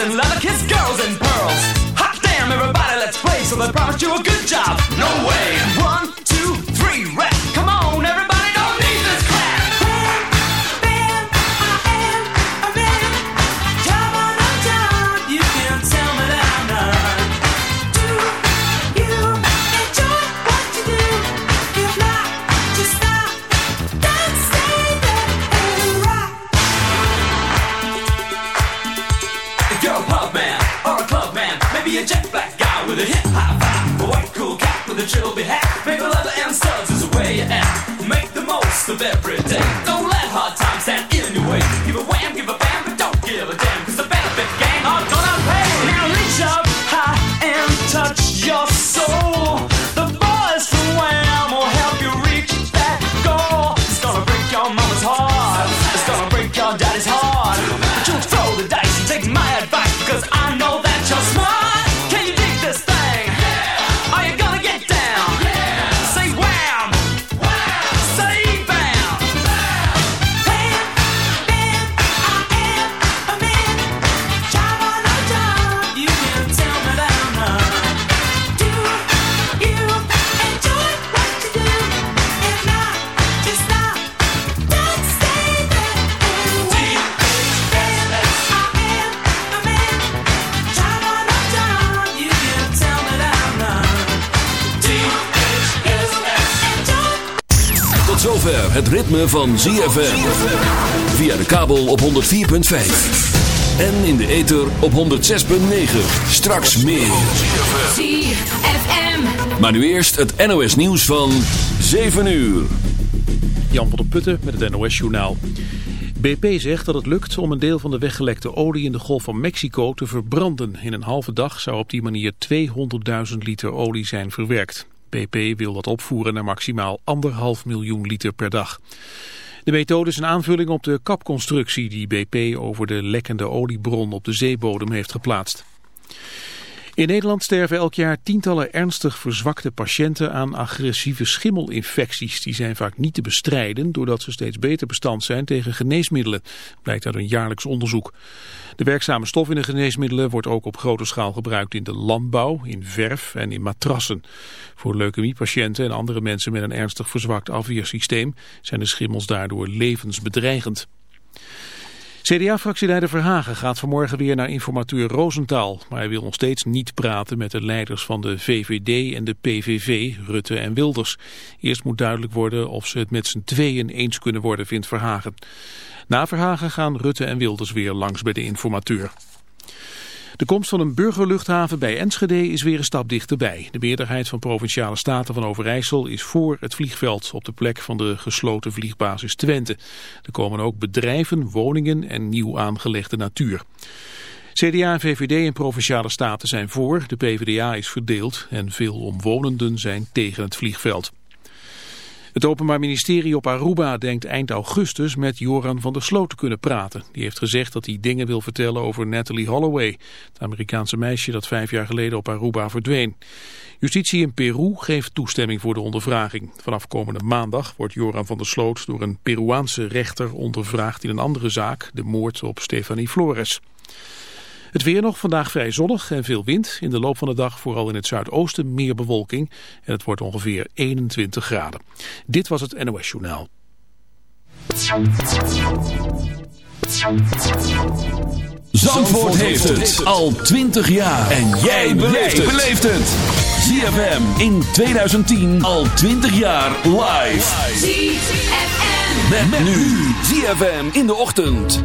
and leather kiss girls in pearls. Hot damn, everybody, let's play. So they promised you a Tot zover het ritme van ZFM. Via de kabel op 104.5. En in de ether op 106.9. Straks meer. ZFM. Maar nu eerst het NOS nieuws van 7 uur. Jan van der Putten met het NOS-journaal. BP zegt dat het lukt om een deel van de weggelekte olie in de Golf van Mexico te verbranden. In een halve dag zou op die manier 200.000 liter olie zijn verwerkt. BP wil dat opvoeren naar maximaal anderhalf miljoen liter per dag. De methode is een aanvulling op de kapconstructie die BP over de lekkende oliebron op de zeebodem heeft geplaatst. In Nederland sterven elk jaar tientallen ernstig verzwakte patiënten aan agressieve schimmelinfecties. Die zijn vaak niet te bestrijden doordat ze steeds beter bestand zijn tegen geneesmiddelen, blijkt uit een jaarlijks onderzoek. De werkzame stof in de geneesmiddelen wordt ook op grote schaal gebruikt in de landbouw, in verf en in matrassen. Voor leukemiepatiënten en andere mensen met een ernstig verzwakt afweersysteem zijn de schimmels daardoor levensbedreigend. CDA-fractieleider Verhagen gaat vanmorgen weer naar informateur Roosentaal. Maar hij wil nog steeds niet praten met de leiders van de VVD en de PVV, Rutte en Wilders. Eerst moet duidelijk worden of ze het met z'n tweeën eens kunnen worden, vindt Verhagen. Na Verhagen gaan Rutte en Wilders weer langs bij de informateur. De komst van een burgerluchthaven bij Enschede is weer een stap dichterbij. De meerderheid van Provinciale Staten van Overijssel is voor het vliegveld op de plek van de gesloten vliegbasis Twente. Er komen ook bedrijven, woningen en nieuw aangelegde natuur. CDA en VVD en Provinciale Staten zijn voor, de PvdA is verdeeld en veel omwonenden zijn tegen het vliegveld. Het Openbaar Ministerie op Aruba denkt eind augustus met Joran van der Sloot te kunnen praten. Die heeft gezegd dat hij dingen wil vertellen over Natalie Holloway, het Amerikaanse meisje dat vijf jaar geleden op Aruba verdween. Justitie in Peru geeft toestemming voor de ondervraging. Vanaf komende maandag wordt Joran van der Sloot door een Peruaanse rechter ondervraagd in een andere zaak, de moord op Stefanie Flores. Het weer nog, vandaag vrij zonnig en veel wind. In de loop van de dag vooral in het zuidoosten meer bewolking. En het wordt ongeveer 21 graden. Dit was het NOS Journaal. Zandvoort heeft het al 20 jaar. En jij beleeft het. ZFM in 2010 al 20 jaar live. ZFM. Met, nu ZFM in de ochtend.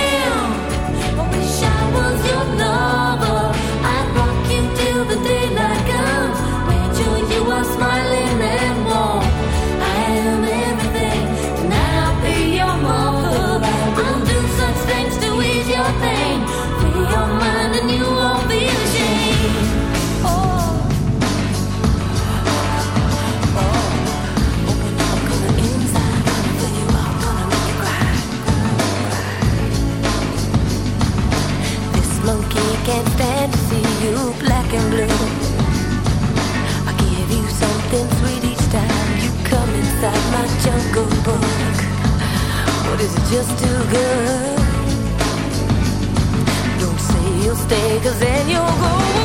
Jungle Book? Or is it just too good? Don't say you'll stay, cause then you'll go.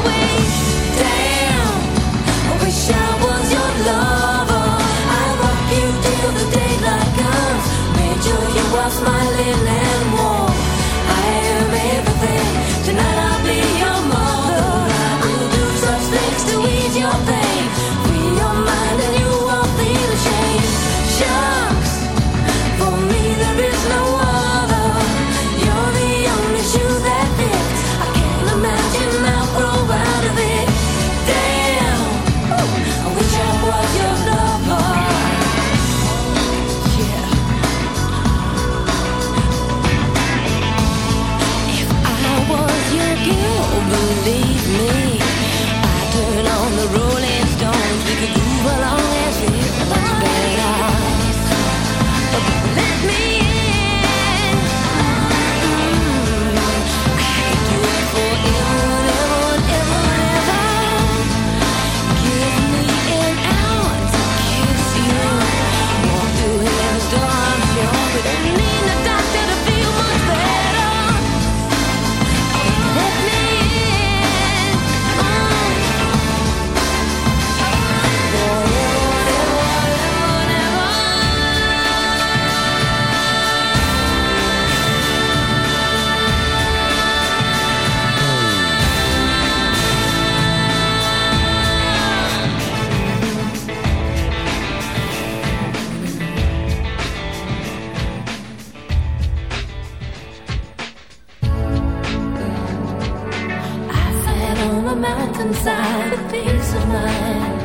the mountainside the peace of mind.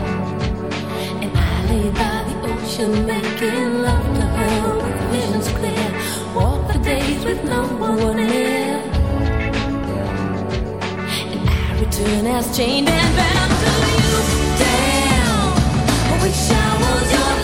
And I lay by the ocean making love to her with visions clear. Walk the days with no one near. And I return as chained and bound to you. Damn, I wish I was your.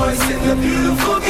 Wave your flag.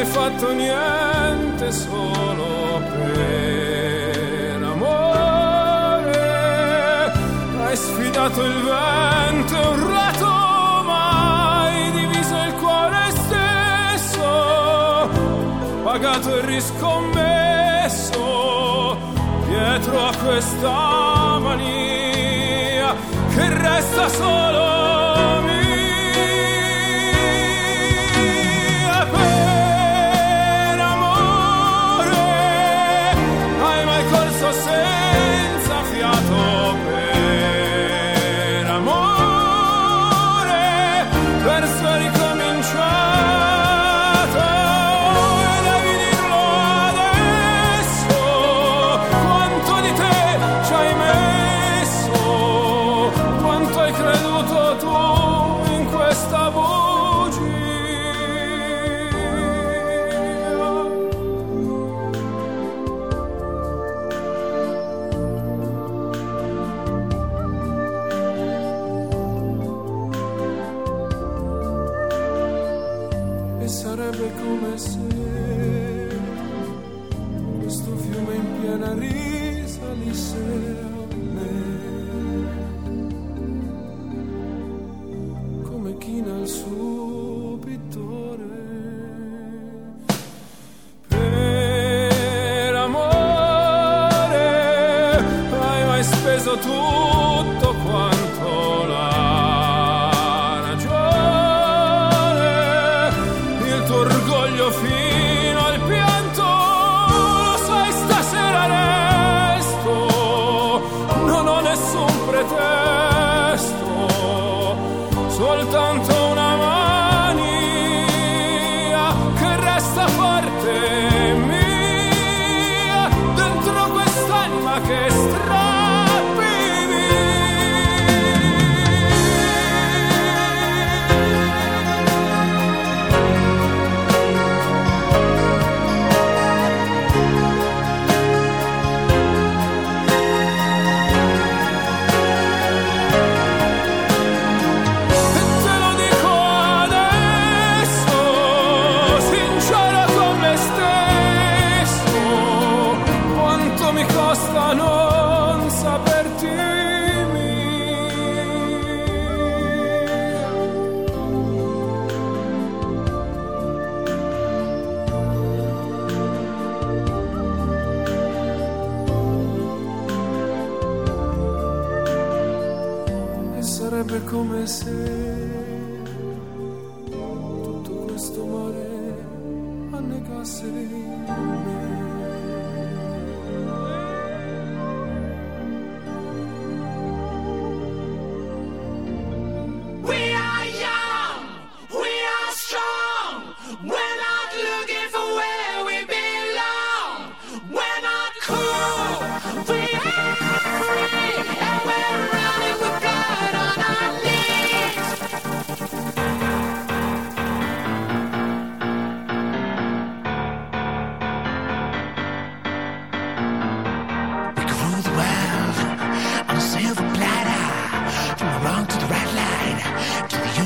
hai fatto niente solo per amore. Hai sfidato il vento, urlato, ma hai diviso il cuore stesso, pagato e riscommesso dietro a questa mania che resta solo.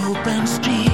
Open stream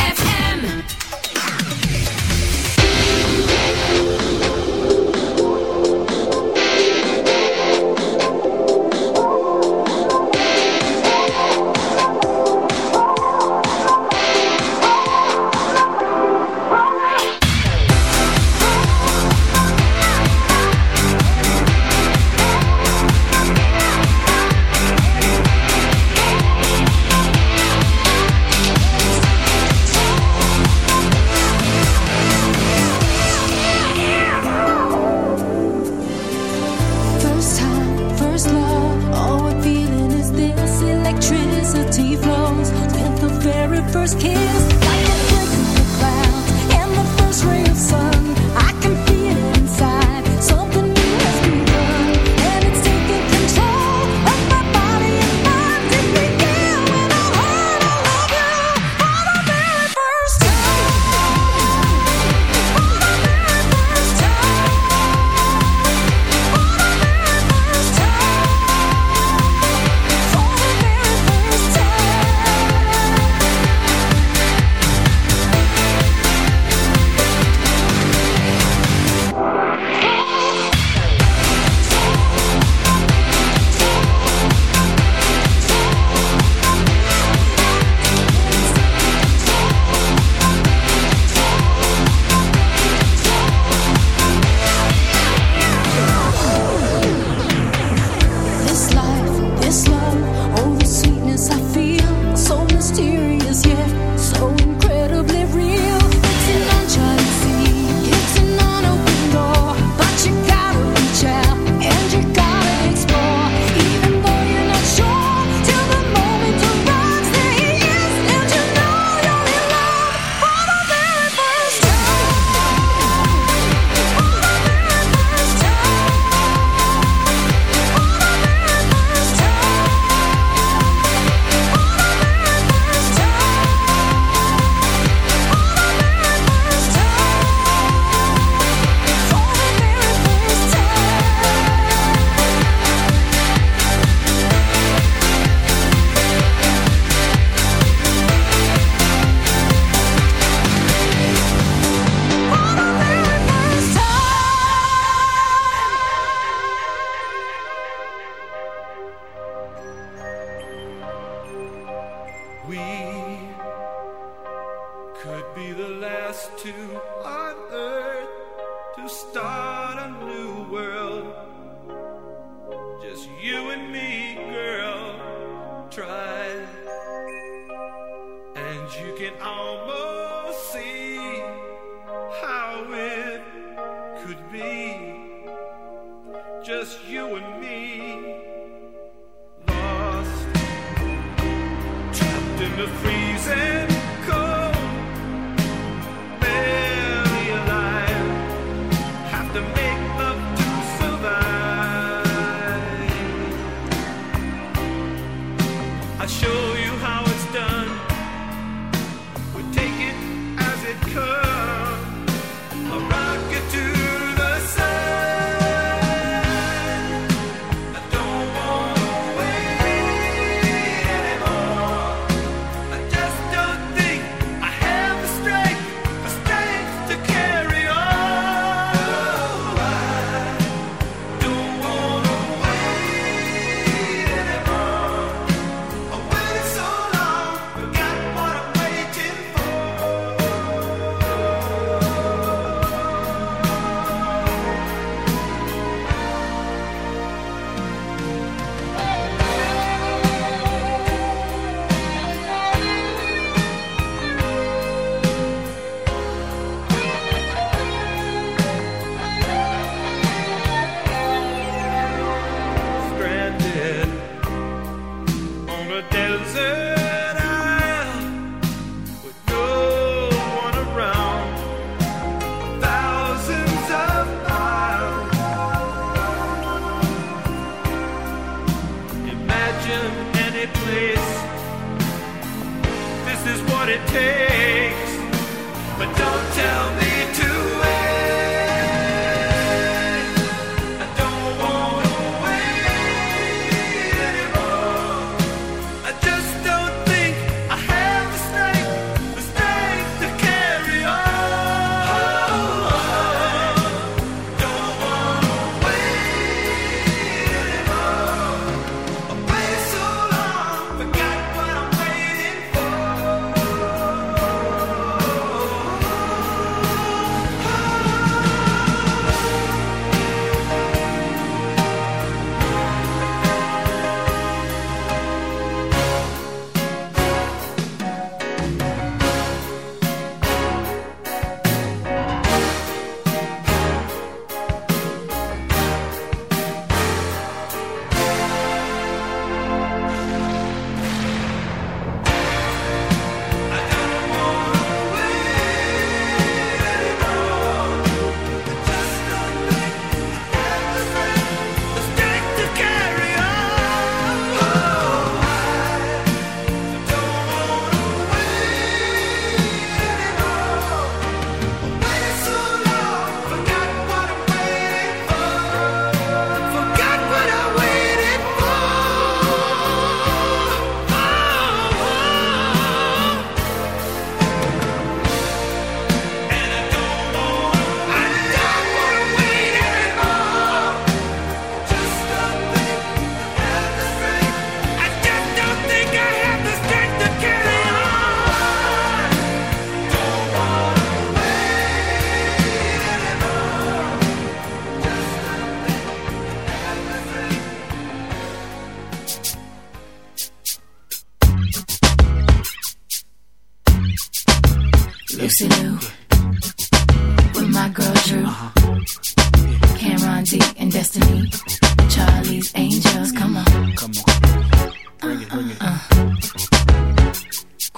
can almost see how it could be just you and me lost, trapped in the free. Lucy Liu with my girl Drew, uh-huh. Cameron D and Destiny, Charlie's Angels. Come on, come on, bring it, bring it. Uh-uh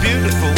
beautiful.